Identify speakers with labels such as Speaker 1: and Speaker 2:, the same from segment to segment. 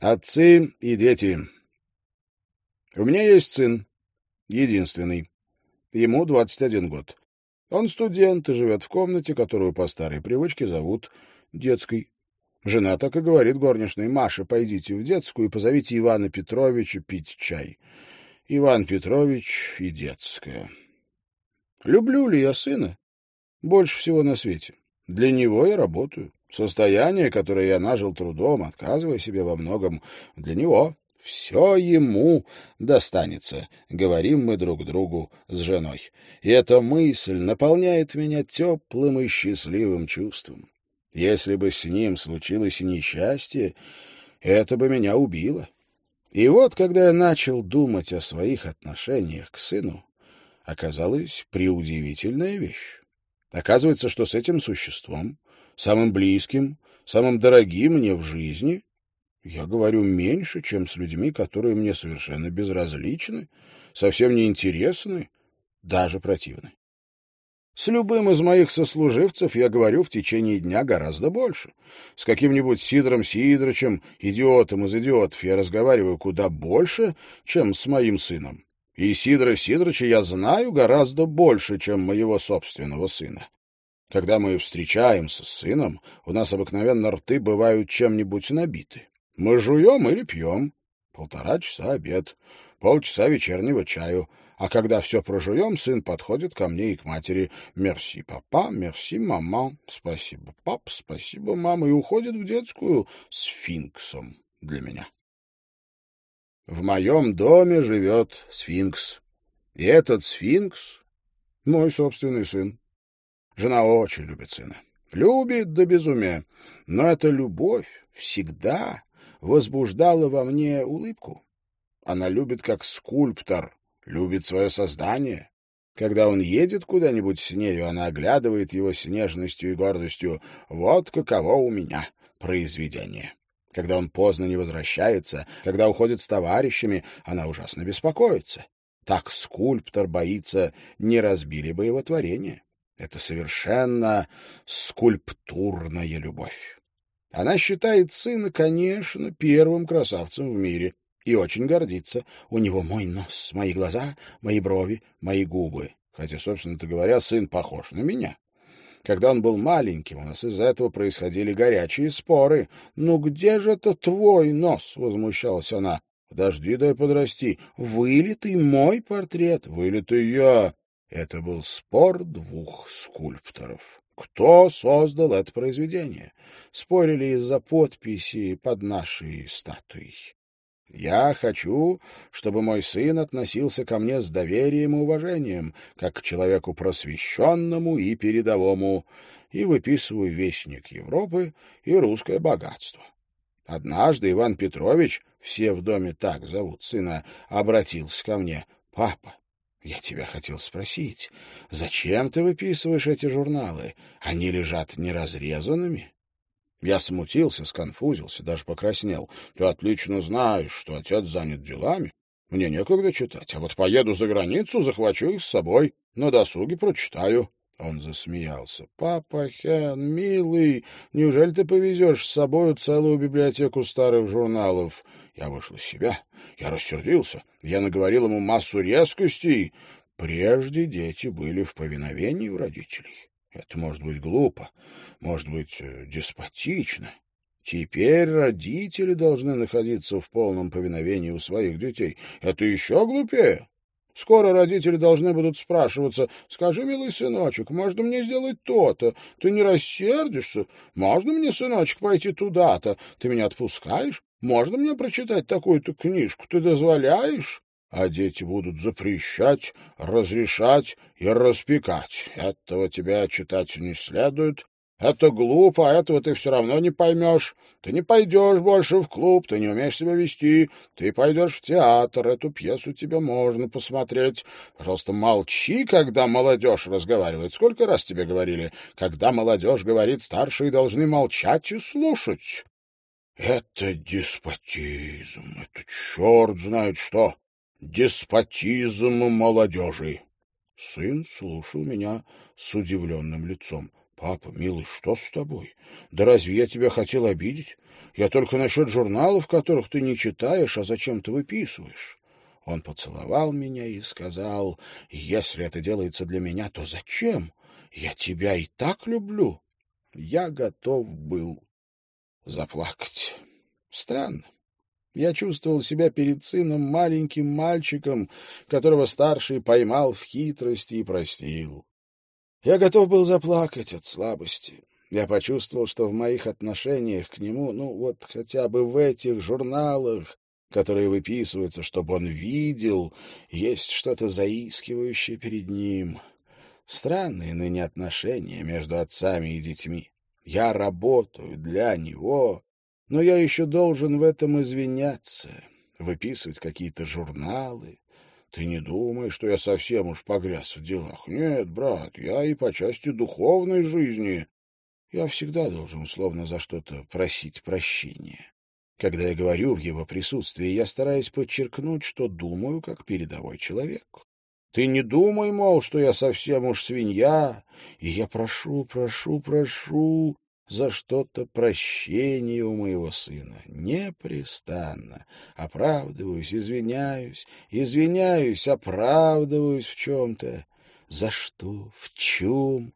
Speaker 1: Отцы и дети. У меня есть сын, единственный. Ему 21 год. Он студент и живет в комнате, которую по старой привычке зовут детской. Жена так и говорит горничной, «Маша, пойдите в детскую и позовите Ивана Петровича пить чай». Иван Петрович и детская. Люблю ли я сына? Больше всего на свете. Для него я работаю. Состояние, которое я нажил трудом, отказывая себе во многом, для него. Все ему достанется, говорим мы друг другу с женой. И эта мысль наполняет меня теплым и счастливым чувством. Если бы с ним случилось несчастье, это бы меня убило. И вот, когда я начал думать о своих отношениях к сыну, оказалась преудивительная вещь. Оказывается, что с этим существом, самым близким, самым дорогим мне в жизни, я говорю меньше, чем с людьми, которые мне совершенно безразличны, совсем неинтересны, даже противны. С любым из моих сослуживцев я говорю в течение дня гораздо больше. С каким-нибудь Сидором Сидорычем, идиотом из идиотов, я разговариваю куда больше, чем с моим сыном. И Сидора Сидорыча я знаю гораздо больше, чем моего собственного сына. Когда мы встречаемся с сыном, у нас обыкновенно рты бывают чем-нибудь набиты. Мы жуем или пьем. Полтора часа обед, полчаса вечернего чаю — а когда все прожуем, сын подходит ко мне и к матери. «Мерси, папа, мерси, мама, спасибо, пап, спасибо, мама», и уходит в детскую сфинксом для меня. В моем доме живет сфинкс. И этот сфинкс — мой собственный сын. Жена очень любит сына. Любит до безумия. Но эта любовь всегда возбуждала во мне улыбку. Она любит как скульптор, любит свое создание. Когда он едет куда-нибудь с нею, она оглядывает его с нежностью и гордостью. Вот каково у меня произведение. Когда он поздно не возвращается, когда уходит с товарищами, она ужасно беспокоится. Так скульптор боится, не разбили бы его творение. Это совершенно скульптурная любовь. Она считает сына, конечно, первым красавцем в мире и очень гордится. У него мой нос, мои глаза, мои брови, мои губы. Хотя, собственно-то говоря, сын похож на меня. Когда он был маленьким, у нас из-за этого происходили горячие споры. «Ну где же это твой нос?» — возмущалась она. «Подожди, дай подрасти. Вылитый мой портрет, вылитый я». Это был спор двух скульпторов. Кто создал это произведение? Спорили из-за подписи под нашей статуей. Я хочу, чтобы мой сын относился ко мне с доверием и уважением, как к человеку просвещенному и передовому, и выписываю Вестник Европы и Русское богатство. Однажды Иван Петрович, все в доме так зовут сына, обратился ко мне. «Папа, я тебя хотел спросить, зачем ты выписываешь эти журналы? Они лежат неразрезанными?» Я смутился, сконфузился, даже покраснел. Ты отлично знаешь, что отец занят делами. Мне некогда читать, а вот поеду за границу, захвачу их с собой, на досуге прочитаю. Он засмеялся. — Папа Хен, милый, неужели ты повезешь с собою целую библиотеку старых журналов? Я вышел из себя, я рассердился, я наговорил ему массу резкостей. Прежде дети были в повиновении у родителей. Это может быть глупо, может быть э, деспотично. Теперь родители должны находиться в полном повиновении у своих детей. Это еще глупее. Скоро родители должны будут спрашиваться, «Скажи, милый сыночек, можно мне сделать то-то? Ты не рассердишься? Можно мне, сыночек, пойти туда-то? Ты меня отпускаешь? Можно мне прочитать такую-то книжку? Ты дозволяешь?» а дети будут запрещать, разрешать и распекать. Этого тебя читать не следует. Это глупо, а этого ты все равно не поймешь. Ты не пойдешь больше в клуб, ты не умеешь себя вести. Ты пойдешь в театр, эту пьесу тебе можно посмотреть. Пожалуйста, молчи, когда молодежь разговаривает. Сколько раз тебе говорили? Когда молодежь говорит, старшие должны молчать и слушать. Это деспотизм, это черт знает что деспотизм молодежи. Сын слушал меня с удивленным лицом. «Папа, милый, что с тобой? Да разве я тебя хотел обидеть? Я только насчет журналов, которых ты не читаешь, а зачем ты выписываешь». Он поцеловал меня и сказал, «Если это делается для меня, то зачем? Я тебя и так люблю». Я готов был заплакать. Странно. Я чувствовал себя перед сыном маленьким мальчиком, которого старший поймал в хитрости и простил. Я готов был заплакать от слабости. Я почувствовал, что в моих отношениях к нему, ну вот хотя бы в этих журналах, которые выписываются, чтобы он видел, есть что-то заискивающее перед ним. Странные ныне отношения между отцами и детьми. Я работаю для него, но я еще должен в этом извиняться, выписывать какие-то журналы. Ты не думай, что я совсем уж погряз в делах. Нет, брат, я и по части духовной жизни. Я всегда должен словно за что-то просить прощения. Когда я говорю в его присутствии, я стараюсь подчеркнуть, что думаю, как передовой человек. Ты не думай, мол, что я совсем уж свинья, и я прошу, прошу, прошу за что-то прощение у моего сына. Непрестанно. Оправдываюсь, извиняюсь, извиняюсь, оправдываюсь в чем-то. За что? В чем?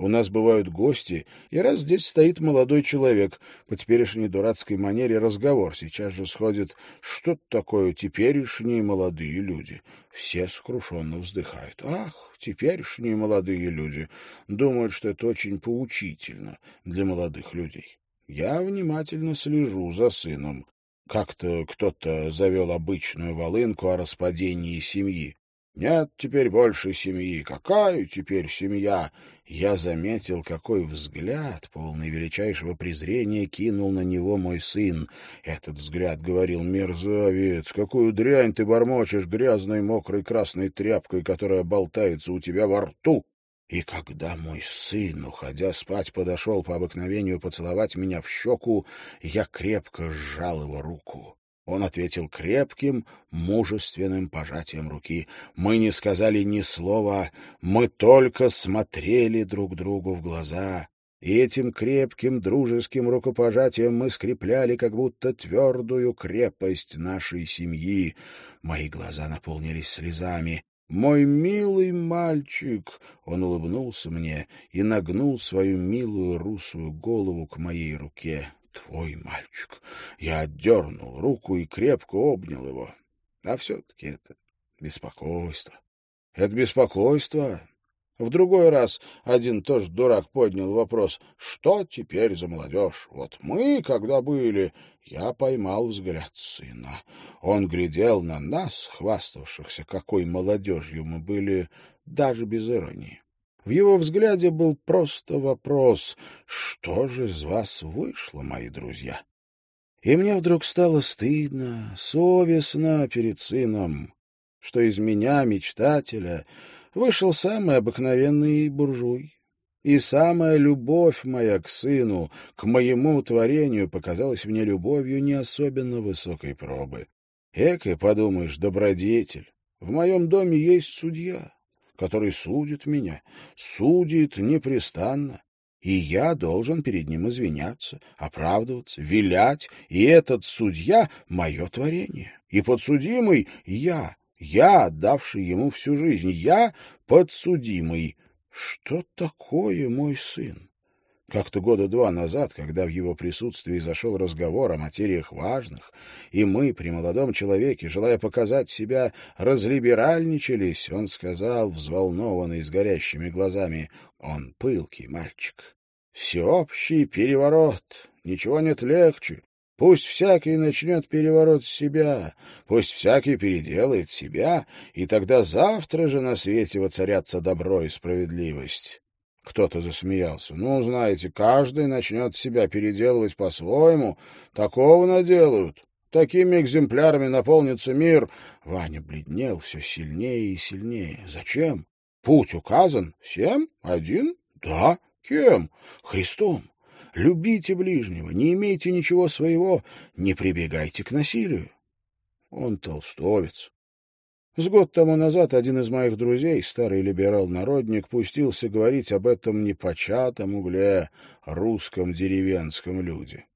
Speaker 1: У нас бывают гости, и раз здесь стоит молодой человек, по теперешней дурацкой манере разговор. Сейчас же сходит, что такое теперешние молодые люди. Все скрушенно вздыхают. Ах, теперешние молодые люди. Думают, что это очень поучительно для молодых людей. Я внимательно слежу за сыном. Как-то кто-то завел обычную волынку о распадении семьи. Нет теперь больше семьи. Какая теперь семья? Я заметил, какой взгляд, полный величайшего презрения, кинул на него мой сын. Этот взгляд говорил, мерзавец, какую дрянь ты бормочешь грязной, мокрой, красной тряпкой, которая болтается у тебя во рту. И когда мой сын, уходя спать, подошел по обыкновению поцеловать меня в щеку, я крепко сжал его руку. Он ответил крепким, мужественным пожатием руки. Мы не сказали ни слова, мы только смотрели друг другу в глаза. И этим крепким дружеским рукопожатием мы скрепляли как будто твердую крепость нашей семьи. Мои глаза наполнились слезами. «Мой милый мальчик!» Он улыбнулся мне и нагнул свою милую русую голову к моей руке твой мальчик. Я отдернул руку и крепко обнял его. А все-таки это беспокойство. Это беспокойство. В другой раз один тоже дурак поднял вопрос, что теперь за молодежь? Вот мы, когда были, я поймал взгляд сына. Он глядел на нас, хваставшихся, какой молодежью мы были, даже без иронии. В его взгляде был просто вопрос «Что же из вас вышло, мои друзья?» И мне вдруг стало стыдно, совестно перед сыном, что из меня, мечтателя, вышел самый обыкновенный буржуй. И самая любовь моя к сыну, к моему творению, показалась мне любовью не особенно высокой пробы. Экой, подумаешь, добродетель. В моем доме есть судья который судит меня, судит непрестанно, и я должен перед ним извиняться, оправдываться, вилять, и этот судья — мое творение, и подсудимый — я, я, отдавший ему всю жизнь, я подсудимый. Что такое мой сын? Как-то года два назад, когда в его присутствии зашел разговор о материях важных, и мы при молодом человеке, желая показать себя, разлиберальничались, он сказал, взволнованный, с горящими глазами, он пылкий мальчик. «Всеобщий переворот. Ничего нет легче. Пусть всякий начнет переворот себя, пусть всякий переделает себя, и тогда завтра же на свете воцарятся добро и справедливость». Кто-то засмеялся. «Ну, знаете, каждый начнет себя переделывать по-своему. Такого наделают. Такими экземплярами наполнится мир». Ваня бледнел все сильнее и сильнее. «Зачем? Путь указан. Всем? Один? Да. Кем? Христом. Любите ближнего, не имейте ничего своего, не прибегайте к насилию». Он толстовец. С год тому назад один из моих друзей, старый либерал-народник, пустился говорить об этом непочатом угле русском деревенском люде.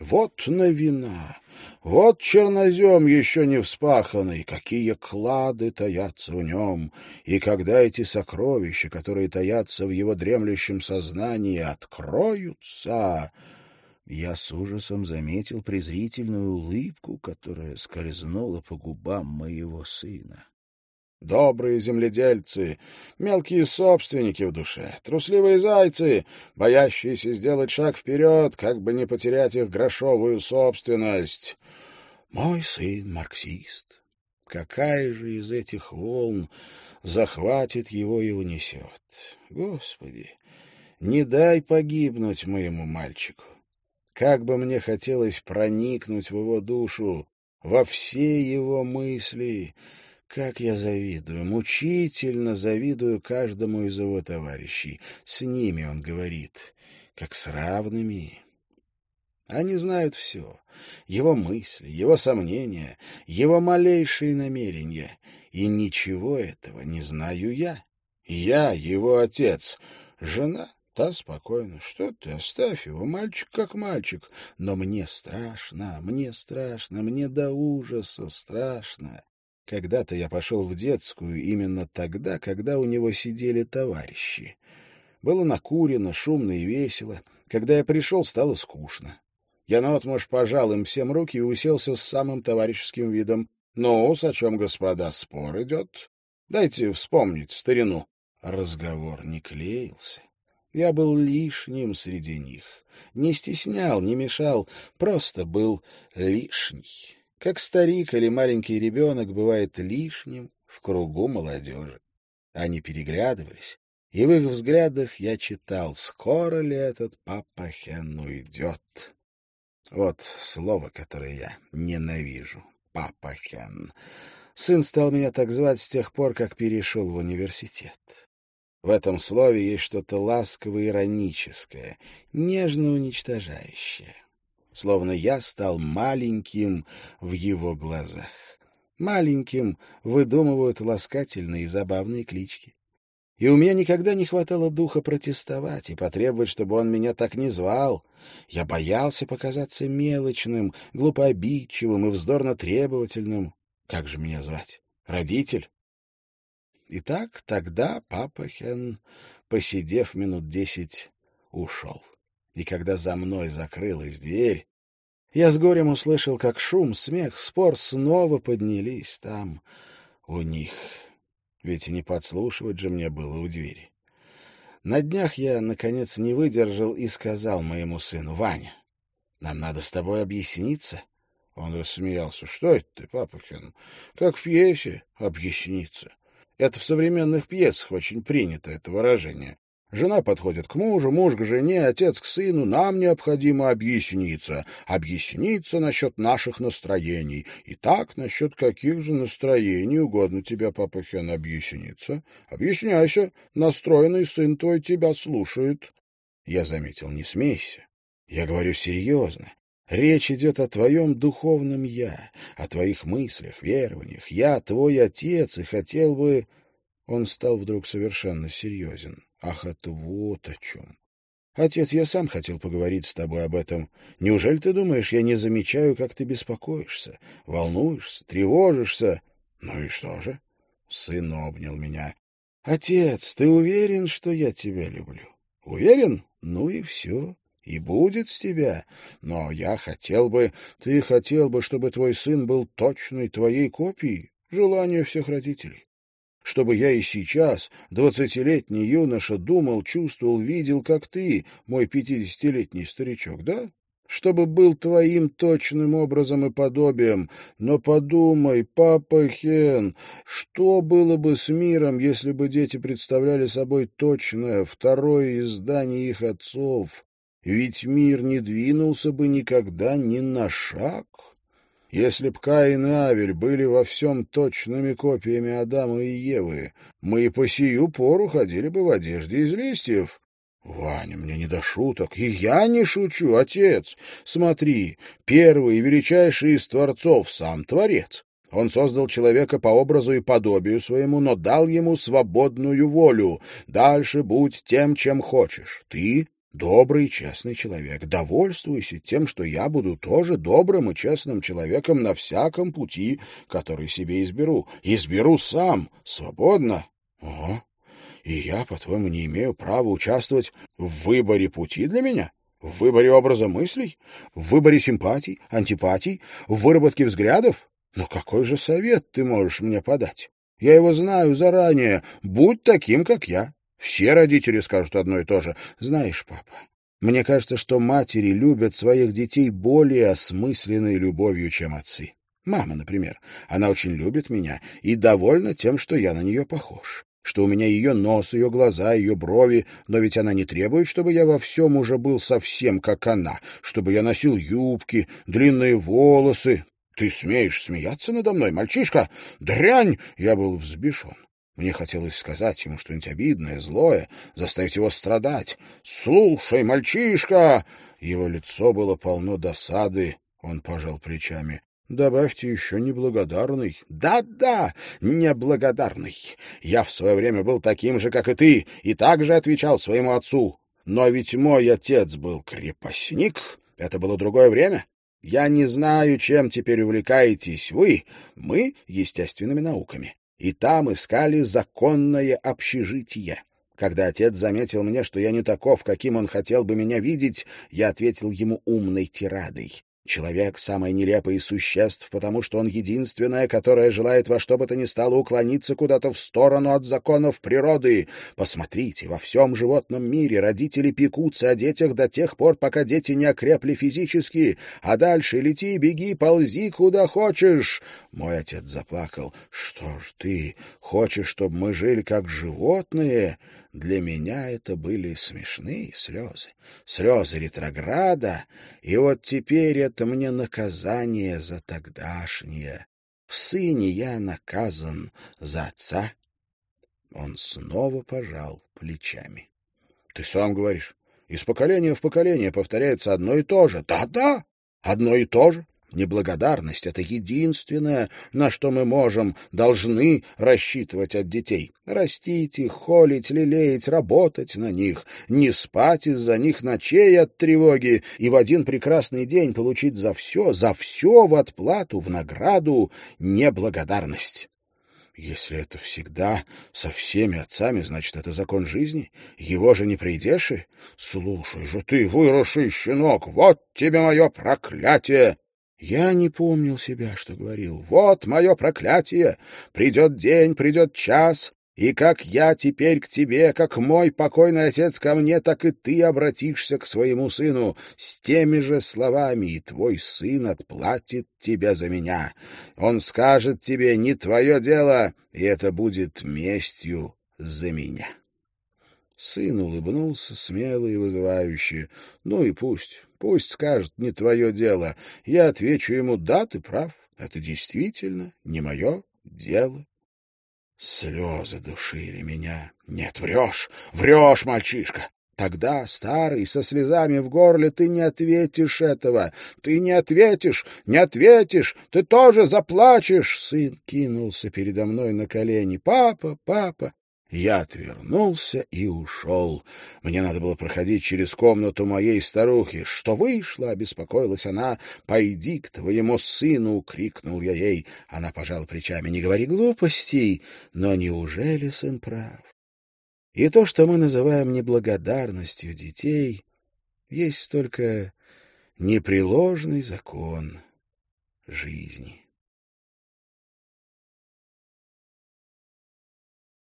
Speaker 1: Вот новина, вот чернозем еще не вспаханный, какие клады таятся в нем, и когда эти сокровища, которые таятся в его дремлющем сознании, откроются... Я с ужасом заметил презрительную улыбку, которая скользнула по губам моего сына. Добрые земледельцы, мелкие собственники в душе, трусливые зайцы, боящиеся сделать шаг вперед, как бы не потерять их грошовую собственность. Мой сын марксист. Какая же из этих волн захватит его и унесет? Господи, не дай погибнуть моему мальчику. Как бы мне хотелось проникнуть в его душу, во все его мысли. Как я завидую, мучительно завидую каждому из его товарищей. С ними он говорит, как с равными. Они знают все. Его мысли, его сомнения, его малейшие намерения. И ничего этого не знаю я. Я его отец. Жена Та спокойно. Что ты, оставь его, мальчик как мальчик. Но мне страшно, мне страшно, мне до ужаса страшно. Когда-то я пошел в детскую именно тогда, когда у него сидели товарищи. Было накурено, шумно и весело. Когда я пришел, стало скучно. Я наотмашь пожал им всем руки и уселся с самым товарищеским видом. «Ну, о чем, господа, спор идет? Дайте вспомнить старину». Разговор не клеился. Я был лишним среди них. Не стеснял, не мешал, просто был лишний. Как старик или маленький ребенок бывает лишним в кругу молодежи. Они переглядывались, и в их взглядах я читал, скоро ли этот папа Хен уйдет. Вот слово, которое я ненавижу. Папа Хен. Сын стал меня так звать с тех пор, как перешел в университет. В этом слове есть что-то ласково-ироническое, нежно уничтожающее. Словно я стал маленьким в его глазах. Маленьким выдумывают ласкательные и забавные клички. И у меня никогда не хватало духа протестовать и потребовать, чтобы он меня так не звал. Я боялся показаться мелочным, глупообидчивым и вздорно требовательным. Как же меня звать? Родитель? Итак, тогда папа Хен, посидев минут десять, ушел. И когда за мной закрылась дверь, я с горем услышал, как шум, смех, спор снова поднялись там у них. Ведь не подслушивать же мне было у двери. На днях я, наконец, не выдержал и сказал моему сыну, «Ваня, нам надо с тобой объясниться». Он рассмеялся. «Что это ты, папа Хен? Как в пьесе объясниться? Это в современных пьесах очень принято, это выражение. Жена подходит к мужу, муж к жене, отец к сыну. Нам необходимо объясниться. Объясниться насчет наших настроений. И так, насчет каких же настроений угодно тебе, папа Хен, объясниться? Объясняйся. Настроенный сын твой тебя слушает. Я заметил, не смейся. Я говорю серьезно. Речь идет о твоем духовном «я», о твоих мыслях, верованиях. Я твой отец и хотел бы... Он стал вдруг совершенно серьезен. Ах, это вот о чем. Отец, я сам хотел поговорить с тобой об этом. Неужели ты думаешь, я не замечаю, как ты беспокоишься, волнуешься, тревожишься? Ну и что же? Сын обнял меня. Отец, ты уверен, что я тебя люблю? Уверен? Ну и все и будет с тебя. Но я хотел бы, ты хотел бы, чтобы твой сын был точной твоей копией, желание всех родителей. Чтобы я и сейчас, двадцатилетний юноша, думал, чувствовал, видел, как ты, мой пятидесятилетний старичок, да? Чтобы был твоим точным образом и подобием. Но подумай, папа Хен, что было бы с миром, если бы дети представляли собой точное второе издание их отцов? Ведь мир не двинулся бы никогда ни на шаг. Если б Каин и Авель были во всем точными копиями Адама и Евы, мы и по сию пору ходили бы в одежде из листьев. Ваня, мне не до шуток, и я не шучу, отец. Смотри, первый и величайший из творцов — сам Творец. Он создал человека по образу и подобию своему, но дал ему свободную волю. Дальше будь тем, чем хочешь. Ты добрый честный человек. Довольствуйся тем, что я буду тоже добрым и честным человеком на всяком пути, который себе изберу. Изберу сам, свободно. Ого. И я, по-твоему, не имею права участвовать в выборе пути для меня? В выборе образа мыслей? В выборе симпатий, антипатий? В выработке взглядов? Но какой же совет ты можешь мне подать? Я его знаю заранее. Будь таким, как я. Все родители скажут одно и то же. Знаешь, папа, мне кажется, что матери любят своих детей более осмысленной любовью, чем отцы. Мама, например, она очень любит меня и довольна тем, что я на нее похож что у меня ее нос, ее глаза, ее брови, но ведь она не требует, чтобы я во всем уже был совсем как она, чтобы я носил юбки, длинные волосы, ты смеешь смеяться надо мной, мальчишка? Дрянь! Я был взбешен. Мне хотелось сказать ему что-нибудь обидное, злое, заставить его страдать. «Слушай, мальчишка!» Его лицо было полно досады. Он пожал плечами. Добавьте еще неблагодарный. Да-да, неблагодарный. Я в свое время был таким же, как и ты, и также отвечал своему отцу. Но ведь мой отец был крепостник. Это было другое время. Я не знаю, чем теперь увлекаетесь вы, мы — естественными науками. И там искали законное общежитие. Когда отец заметил мне, что я не таков, каким он хотел бы меня видеть, я ответил ему умной тирадой. Человек — самое нелепое из существ, потому что он единственное, которое желает во что бы то ни стало уклониться куда-то в сторону от законов природы. Посмотрите, во всем животном мире родители пекутся о детях до тех пор, пока дети не окрепли физически, а дальше лети, беги, ползи куда хочешь. Мой отец заплакал. «Что ж ты, хочешь, чтобы мы жили как животные?» Для меня это были смешные слезы, слезы ретрограда, и вот теперь это мне наказание за тогдашнее. В сыне я наказан за отца. Он снова пожал плечами. — Ты сам говоришь, из поколения в поколение повторяется одно и то же. Да-да, одно и то же. Неблагодарность — это единственное, на что мы можем, должны рассчитывать от детей. Растить их, холить, лелеять, работать на них, не спать из-за них ночей от тревоги и в один прекрасный день получить за все, за все в отплату, в награду неблагодарность. Если это всегда со всеми отцами, значит, это закон жизни? Его же не придешь и... Слушай же ты, выросший щенок, вот тебе мое проклятие! Я не помнил себя, что говорил. «Вот мое проклятие! Придет день, придет час, и как я теперь к тебе, как мой покойный отец ко мне, так и ты обратишься к своему сыну с теми же словами, и твой сын отплатит тебе за меня. Он скажет тебе «не твое дело», и это будет местью за меня». Сын улыбнулся смело и вызывающе. «Ну и пусть». Пусть скажет, не твое дело. Я отвечу ему, да, ты прав. Это действительно не мое дело. Слезы душили меня. Нет, врешь, врешь, мальчишка. Тогда, старый, со слезами в горле, ты не ответишь этого. Ты не ответишь, не ответишь. Ты тоже заплачешь. Сын кинулся передо мной на колени. Папа, папа. Я отвернулся и ушел. Мне надо было проходить через комнату моей старухи. «Что вышло?» — обеспокоилась она. «Пойди к твоему сыну!» — крикнул я ей. Она пожала плечами. «Не говори глупостей!» Но неужели сын прав? И то, что мы называем неблагодарностью детей, есть только непреложный закон жизни.